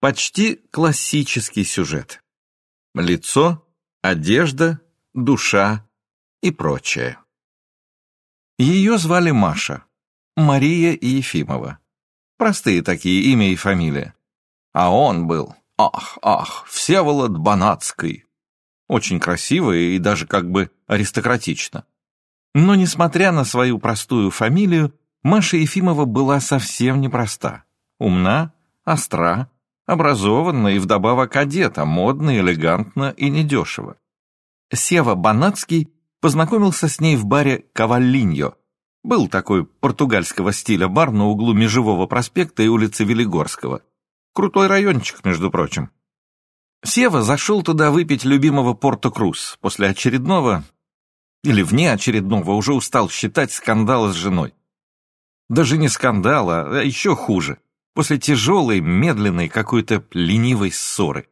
Почти классический сюжет. Лицо, одежда, душа и прочее. Ее звали Маша, Мария Ефимова. Простые такие имя и фамилия. А он был, ах, ах, Всеволод Банацкий. Очень красиво и даже как бы аристократично. Но, несмотря на свою простую фамилию, Маша Ефимова была совсем непроста. Умна, остра, образованна и вдобавок одета, модно, элегантно и недешево. Сева Банацкий познакомился с ней в баре «Кавалиньо». Был такой португальского стиля бар на углу Межевого проспекта и улицы Велигорского. Крутой райончик, между прочим. Сева зашел туда выпить любимого Порто-Круз после очередного, или вне очередного, уже устал считать скандала с женой. Даже не скандала, а еще хуже. После тяжелой, медленной, какой-то ленивой ссоры.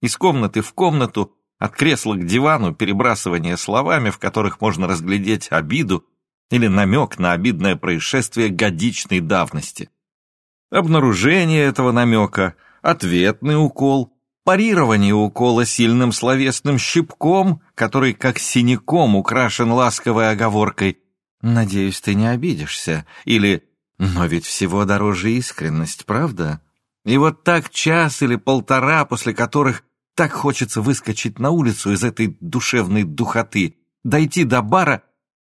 Из комнаты в комнату, от кресла к дивану, перебрасывание словами, в которых можно разглядеть обиду или намек на обидное происшествие годичной давности. Обнаружение этого намека, ответный укол, парирование укола сильным словесным щипком, который как синяком украшен ласковой оговоркой «Надеюсь, ты не обидишься» или «Но ведь всего дороже искренность, правда?» И вот так час или полтора, после которых так хочется выскочить на улицу из этой душевной духоты, дойти до бара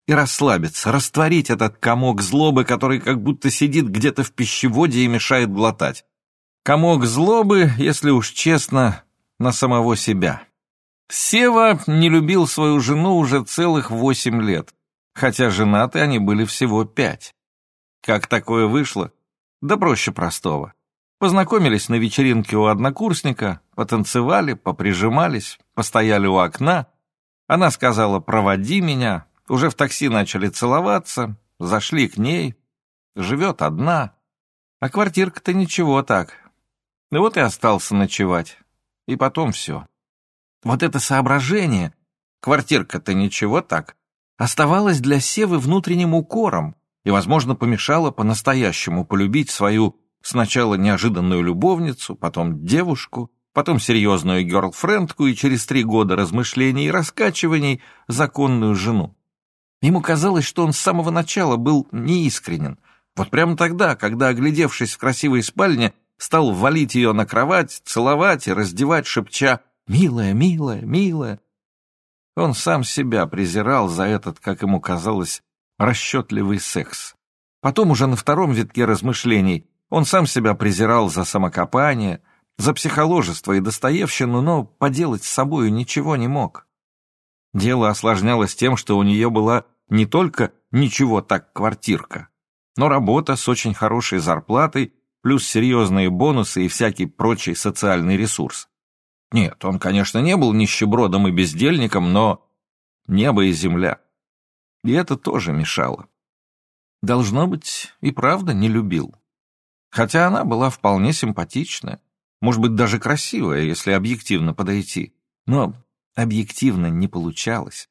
и расслабиться, растворить этот комок злобы, который как будто сидит где-то в пищеводе и мешает глотать. Комок злобы, если уж честно, на самого себя. Сева не любил свою жену уже целых восемь лет, хотя женаты они были всего пять. Как такое вышло? Да проще простого. Познакомились на вечеринке у однокурсника, потанцевали, поприжимались, постояли у окна. Она сказала «проводи меня», уже в такси начали целоваться, зашли к ней. Живет одна, а квартирка-то ничего так. И вот и остался ночевать. И потом все. Вот это соображение, квартирка-то ничего так, оставалось для Севы внутренним укором и, возможно, помешало по-настоящему полюбить свою сначала неожиданную любовницу, потом девушку, потом серьезную герлфрендку и через три года размышлений и раскачиваний законную жену. Ему казалось, что он с самого начала был неискренен. Вот прямо тогда, когда, оглядевшись в красивой спальне, стал валить ее на кровать, целовать и раздевать, шепча «Милая, милая, милая». Он сам себя презирал за этот, как ему казалось, расчетливый секс. Потом уже на втором витке размышлений он сам себя презирал за самокопание, за психоложество и достоевщину, но поделать с собою ничего не мог. Дело осложнялось тем, что у нее была не только ничего так квартирка, но работа с очень хорошей зарплатой, плюс серьезные бонусы и всякий прочий социальный ресурс. Нет, он, конечно, не был нищебродом и бездельником, но небо и земля. И это тоже мешало. Должно быть, и правда не любил. Хотя она была вполне симпатичная, может быть, даже красивая, если объективно подойти. Но объективно не получалось.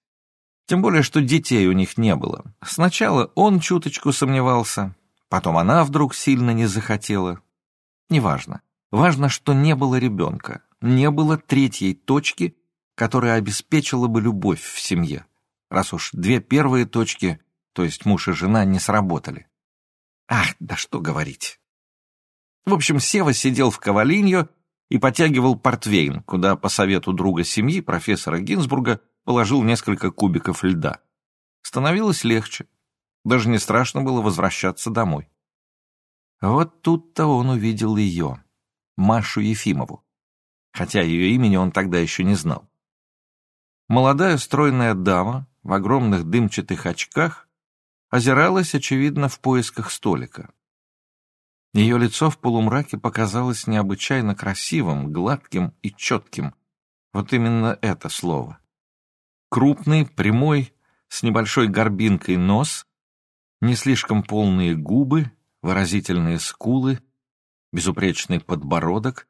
Тем более, что детей у них не было. Сначала он чуточку сомневался, потом она вдруг сильно не захотела. Неважно. Важно, что не было ребенка, не было третьей точки, которая обеспечила бы любовь в семье, раз уж две первые точки, то есть муж и жена, не сработали. Ах, да что говорить. В общем, Сева сидел в Кавалиньо и потягивал портвейн, куда, по совету друга семьи, профессора Гинзбурга, положил несколько кубиков льда. Становилось легче. Даже не страшно было возвращаться домой. Вот тут-то он увидел ее, Машу Ефимову, хотя ее имени он тогда еще не знал. Молодая стройная дама в огромных дымчатых очках озиралась, очевидно, в поисках столика. Ее лицо в полумраке показалось необычайно красивым, гладким и четким. Вот именно это слово. Крупный, прямой, с небольшой горбинкой нос, не слишком полные губы, выразительные скулы, безупречный подбородок,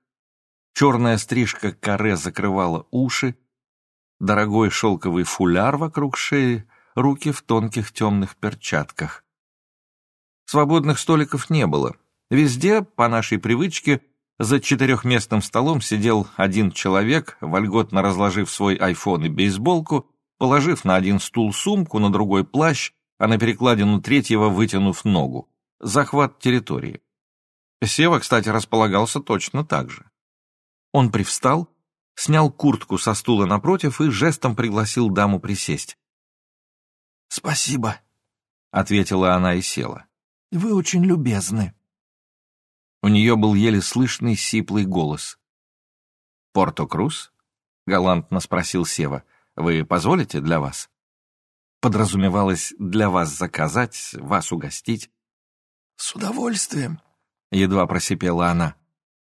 черная стрижка каре закрывала уши, дорогой шелковый фуляр вокруг шеи, руки в тонких темных перчатках. Свободных столиков не было. Везде, по нашей привычке, за четырехместным столом сидел один человек, вольготно разложив свой айфон и бейсболку, положив на один стул сумку, на другой плащ, а на перекладину третьего вытянув ногу. Захват территории. Сева, кстати, располагался точно так же. Он привстал, снял куртку со стула напротив и жестом пригласил даму присесть. «Спасибо», — ответила она и села. «Вы очень любезны». У нее был еле слышный сиплый голос. «Порто-Круз?» — галантно спросил Сева. «Вы позволите для вас?» Подразумевалось для вас заказать, вас угостить. «С удовольствием», — едва просипела она.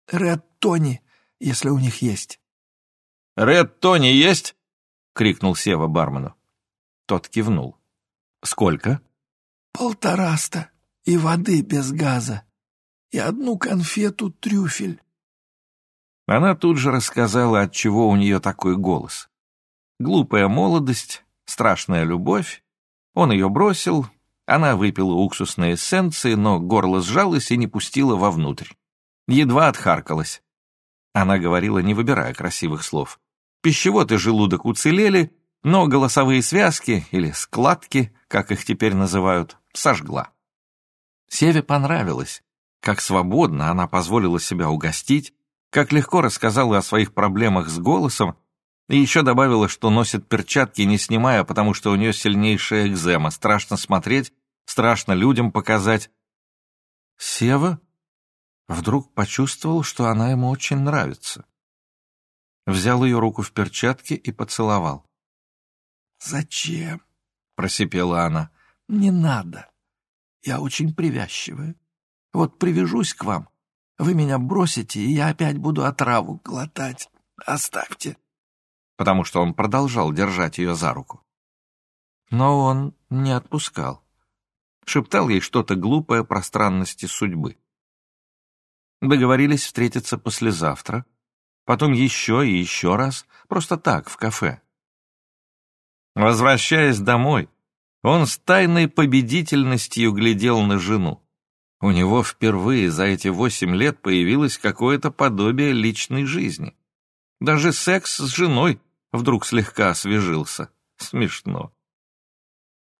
«Ред Тони, если у них есть». «Ред Тони есть?» — крикнул Сева бармену. Тот кивнул. «Сколько?» «Полтораста и воды без газа, и одну конфету трюфель». Она тут же рассказала, от чего у нее такой голос. Глупая молодость, страшная любовь. Он ее бросил, она выпила уксусные эссенции, но горло сжалось и не пустила вовнутрь. Едва отхаркалась. Она говорила, не выбирая красивых слов. Пищевод и желудок уцелели, но голосовые связки, или складки, как их теперь называют, сожгла. Севе понравилось, как свободно она позволила себя угостить, как легко рассказала о своих проблемах с голосом, и еще добавила, что носит перчатки, не снимая, потому что у нее сильнейшая экзема, страшно смотреть, страшно людям показать. Сева вдруг почувствовал, что она ему очень нравится. Взял ее руку в перчатке и поцеловал. «Зачем?» — просипела она. «Не надо. Я очень привязчивая. Вот привяжусь к вам, вы меня бросите, и я опять буду отраву глотать. Оставьте». Потому что он продолжал держать ее за руку. Но он не отпускал. Шептал ей что-то глупое про странности судьбы. Договорились встретиться послезавтра, потом еще и еще раз, просто так, в кафе. Возвращаясь домой, он с тайной победительностью глядел на жену. У него впервые за эти восемь лет появилось какое-то подобие личной жизни. Даже секс с женой вдруг слегка освежился. Смешно.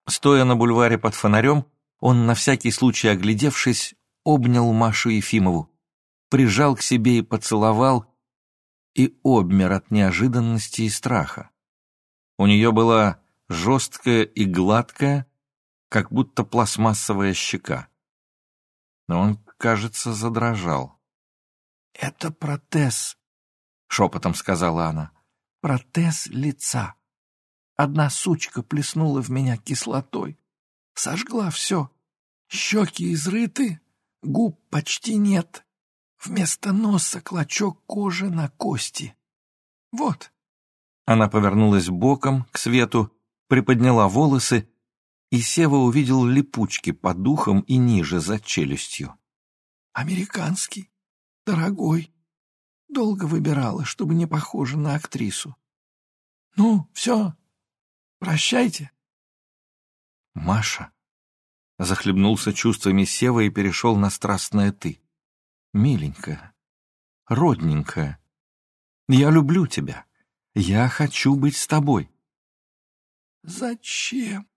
Стоя на бульваре под фонарем, он, на всякий случай оглядевшись, обнял Машу Ефимову, прижал к себе и поцеловал, и обмер от неожиданности и страха. У нее была жесткая и гладкая, как будто пластмассовая щека. Но он, кажется, задрожал. «Это протез», — шепотом сказала она. «Протез лица. Одна сучка плеснула в меня кислотой. Сожгла все. Щеки изрыты, губ почти нет. Вместо носа клочок кожи на кости. Вот». Она повернулась боком к свету, приподняла волосы, и Сева увидел липучки по духам и ниже за челюстью. «Американский, дорогой. Долго выбирала, чтобы не похожа на актрису. Ну, все, прощайте». «Маша», — захлебнулся чувствами Сева и перешел на страстное «ты». «Миленькая, родненькая, я люблю тебя. Я хочу быть с тобой». «Зачем?»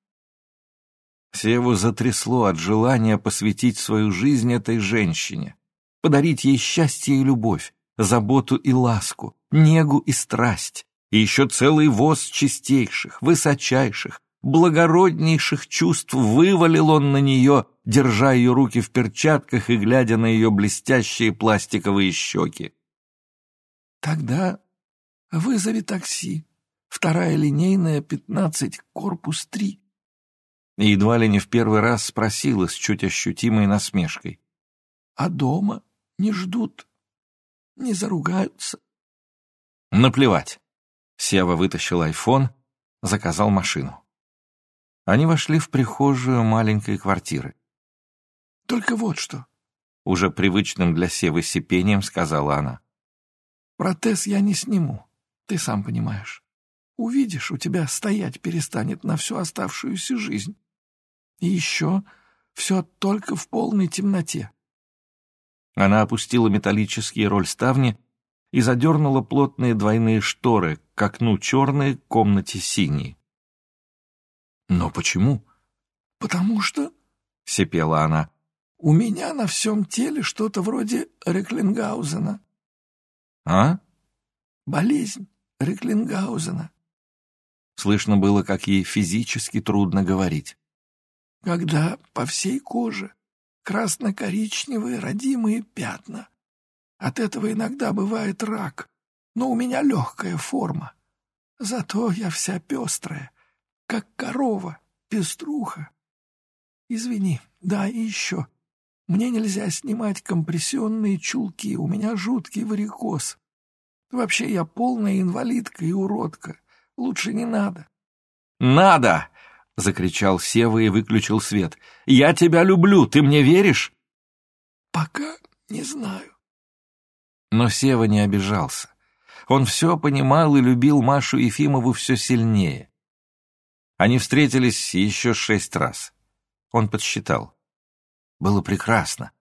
Севу затрясло от желания посвятить свою жизнь этой женщине, подарить ей счастье и любовь, заботу и ласку, негу и страсть, и еще целый воз чистейших, высочайших, благороднейших чувств вывалил он на нее, держа ее руки в перчатках и глядя на ее блестящие пластиковые щеки. «Тогда вызови такси», Вторая линейная, пятнадцать, корпус три. И едва ли не в первый раз спросила с чуть ощутимой насмешкой. А дома не ждут, не заругаются. Наплевать. Сева вытащил айфон, заказал машину. Они вошли в прихожую маленькой квартиры. «Только вот что», — уже привычным для Севы сипением сказала она. «Протез я не сниму, ты сам понимаешь. Увидишь, у тебя стоять перестанет на всю оставшуюся жизнь. И еще все только в полной темноте. Она опустила металлические рольставни и задернула плотные двойные шторы, к окну черные, к комнате синие. «Но почему?» «Потому что...» — сипела она. «У меня на всем теле что-то вроде Реклингаузена». «А?» «Болезнь Реклингаузена». Слышно было, как ей физически трудно говорить. «Когда по всей коже красно-коричневые родимые пятна. От этого иногда бывает рак, но у меня легкая форма. Зато я вся пестрая, как корова, пеструха. Извини, да, и еще. Мне нельзя снимать компрессионные чулки, у меня жуткий варикоз. Вообще я полная инвалидка и уродка. Лучше не надо. «Надо!» — закричал Сева и выключил свет. «Я тебя люблю, ты мне веришь?» «Пока не знаю». Но Сева не обижался. Он все понимал и любил Машу Ефимову все сильнее. Они встретились еще шесть раз. Он подсчитал. Было прекрасно.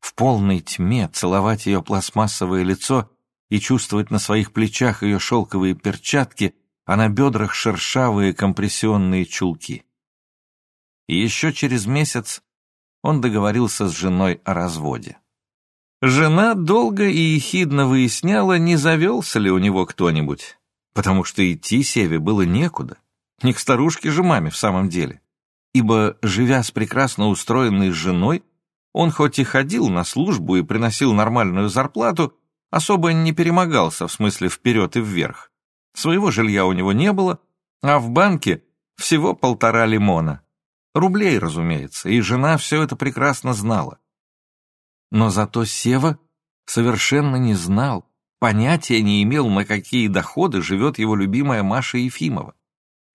В полной тьме целовать ее пластмассовое лицо и чувствовать на своих плечах ее шелковые перчатки — а на бедрах шершавые компрессионные чулки. И еще через месяц он договорился с женой о разводе. Жена долго и ехидно выясняла, не завелся ли у него кто-нибудь, потому что идти Севе было некуда, не к старушке же маме в самом деле, ибо, живя с прекрасно устроенной женой, он хоть и ходил на службу и приносил нормальную зарплату, особо не перемогался в смысле вперед и вверх. Своего жилья у него не было, а в банке всего полтора лимона. Рублей, разумеется, и жена все это прекрасно знала. Но зато Сева совершенно не знал, понятия не имел, на какие доходы живет его любимая Маша Ефимова.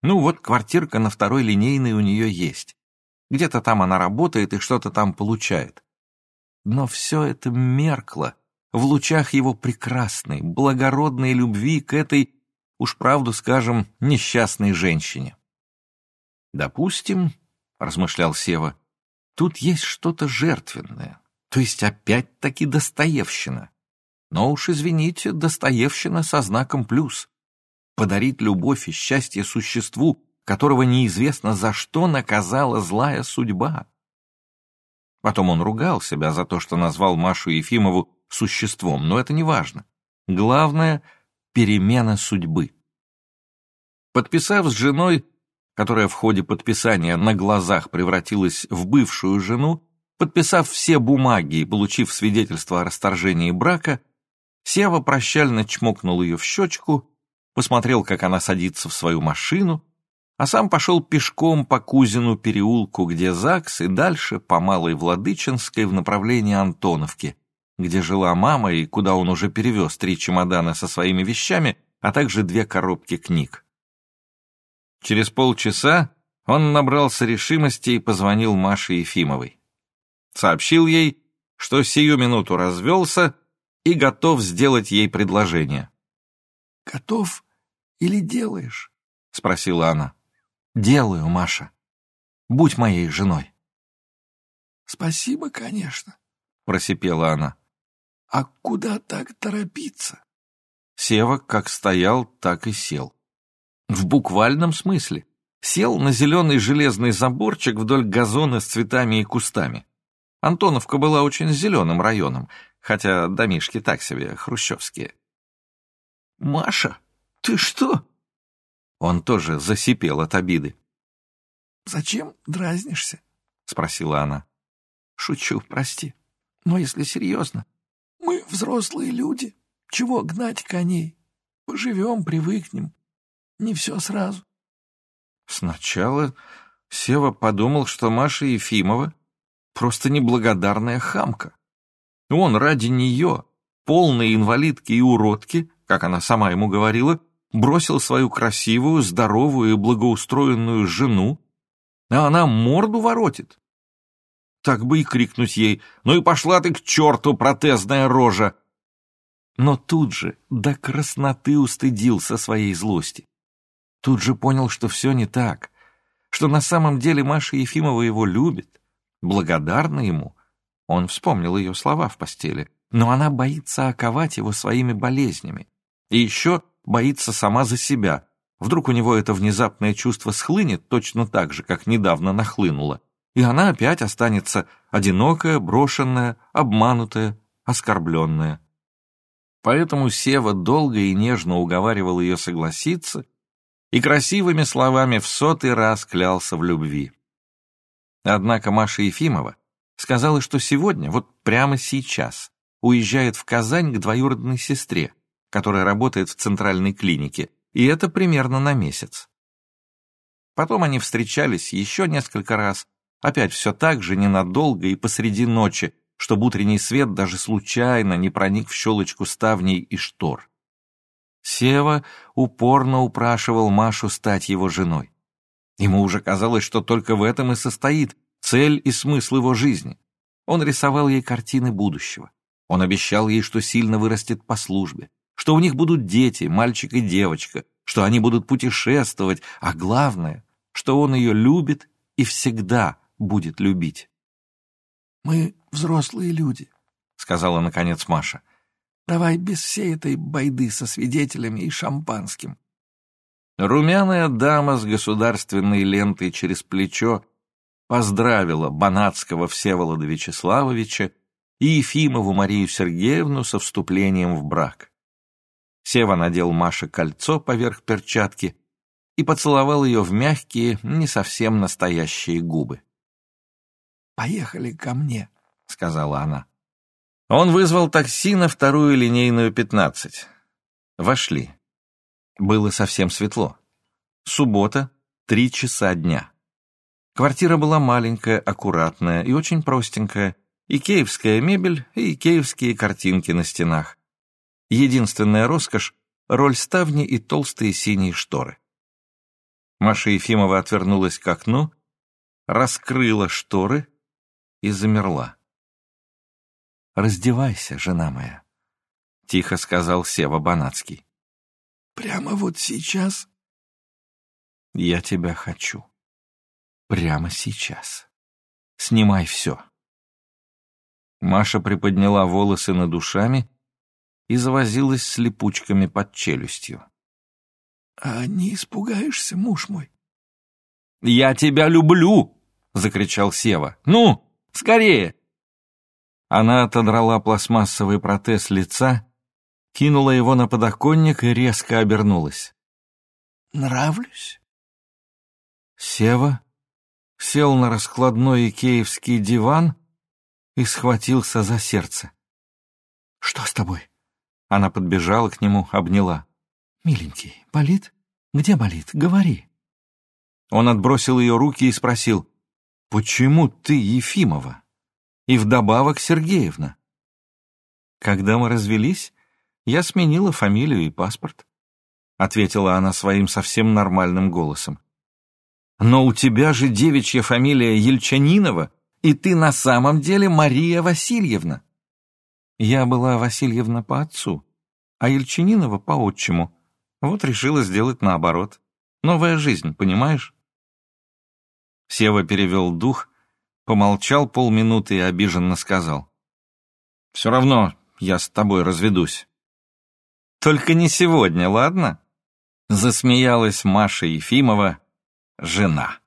Ну вот квартирка на второй линейной у нее есть. Где-то там она работает и что-то там получает. Но все это меркло в лучах его прекрасной, благородной любви к этой уж правду скажем, несчастной женщине. «Допустим, — размышлял Сева, — тут есть что-то жертвенное, то есть опять-таки Достоевщина. Но уж извините, Достоевщина со знаком плюс. Подарить любовь и счастье существу, которого неизвестно за что наказала злая судьба. Потом он ругал себя за то, что назвал Машу Ефимову существом, но это не важно. Главное — перемена судьбы. Подписав с женой, которая в ходе подписания на глазах превратилась в бывшую жену, подписав все бумаги и получив свидетельство о расторжении брака, Сева прощально чмокнул ее в щечку, посмотрел, как она садится в свою машину, а сам пошел пешком по Кузину переулку, где ЗАГС, и дальше по Малой Владычинской в направлении Антоновки, где жила мама и куда он уже перевез три чемодана со своими вещами, а также две коробки книг. Через полчаса он набрался решимости и позвонил Маше Ефимовой. Сообщил ей, что сию минуту развелся и готов сделать ей предложение. «Готов или делаешь?» — спросила она. «Делаю, Маша. Будь моей женой». «Спасибо, конечно», — просипела она. «А куда так торопиться?» Сева как стоял, так и сел. В буквальном смысле. Сел на зеленый железный заборчик вдоль газона с цветами и кустами. Антоновка была очень зеленым районом, хотя домишки так себе, хрущевские. «Маша, ты что?» Он тоже засипел от обиды. «Зачем дразнишься?» — спросила она. «Шучу, прости. Но если серьезно, мы взрослые люди. Чего гнать коней? Поживем, привыкнем. Не все сразу. Сначала Сева подумал, что Маша Ефимова просто неблагодарная хамка. Он ради нее, полной инвалидки и уродки, как она сама ему говорила, бросил свою красивую, здоровую и благоустроенную жену, а она морду воротит. Так бы и крикнуть ей «Ну и пошла ты к черту, протезная рожа!» Но тут же до красноты устыдился своей злости. Тут же понял, что все не так, что на самом деле Маша Ефимова его любит, благодарна ему, Он вспомнил ее слова в постели. Но она боится оковать его своими болезнями. И еще боится сама за себя. Вдруг у него это внезапное чувство схлынет точно так же, как недавно нахлынуло. И она опять останется одинокая, брошенная, обманутая, оскорбленная. Поэтому Сева долго и нежно уговаривал ее согласиться и красивыми словами в сотый раз клялся в любви. Однако Маша Ефимова сказала, что сегодня, вот прямо сейчас, уезжает в Казань к двоюродной сестре, которая работает в центральной клинике, и это примерно на месяц. Потом они встречались еще несколько раз, опять все так же ненадолго и посреди ночи, чтобы утренний свет даже случайно не проник в щелочку ставней и штор. Сева упорно упрашивал Машу стать его женой. Ему уже казалось, что только в этом и состоит цель и смысл его жизни. Он рисовал ей картины будущего. Он обещал ей, что сильно вырастет по службе, что у них будут дети, мальчик и девочка, что они будут путешествовать, а главное, что он ее любит и всегда будет любить. «Мы взрослые люди», — сказала наконец Маша. «Давай без всей этой байды со свидетелями и шампанским». Румяная дама с государственной лентой через плечо поздравила Банатского Всеволода Вячеславовича и Ефимову Марию Сергеевну со вступлением в брак. Сева надел Маше кольцо поверх перчатки и поцеловал ее в мягкие, не совсем настоящие губы. «Поехали ко мне», — сказала она. Он вызвал такси на вторую линейную пятнадцать. Вошли. Было совсем светло. Суббота, три часа дня. Квартира была маленькая, аккуратная и очень простенькая, икеевская мебель и икеевские картинки на стенах. Единственная роскошь — роль ставни и толстые синие шторы. Маша Ефимова отвернулась к окну, раскрыла шторы и замерла. «Раздевайся, жена моя», — тихо сказал Сева Банацкий. «Прямо вот сейчас?» «Я тебя хочу. Прямо сейчас. Снимай все». Маша приподняла волосы над ушами и завозилась с липучками под челюстью. — А не испугаешься, муж мой? — Я тебя люблю! — закричал Сева. — Ну, скорее! Она отодрала пластмассовый протез лица, кинула его на подоконник и резко обернулась. — Нравлюсь? Сева сел на раскладной икеевский диван и схватился за сердце. «Что с тобой?» Она подбежала к нему, обняла. «Миленький, болит? Где болит? Говори». Он отбросил ее руки и спросил, «Почему ты Ефимова? И вдобавок Сергеевна?» «Когда мы развелись, я сменила фамилию и паспорт», ответила она своим совсем нормальным голосом. «Но у тебя же девичья фамилия Ельчанинова, и ты на самом деле Мария Васильевна. Я была Васильевна по отцу, а Ельчининова по отчиму. Вот решила сделать наоборот. Новая жизнь, понимаешь? Сева перевел дух, помолчал полминуты и обиженно сказал. «Все равно я с тобой разведусь». «Только не сегодня, ладно?» Засмеялась Маша Ефимова, жена.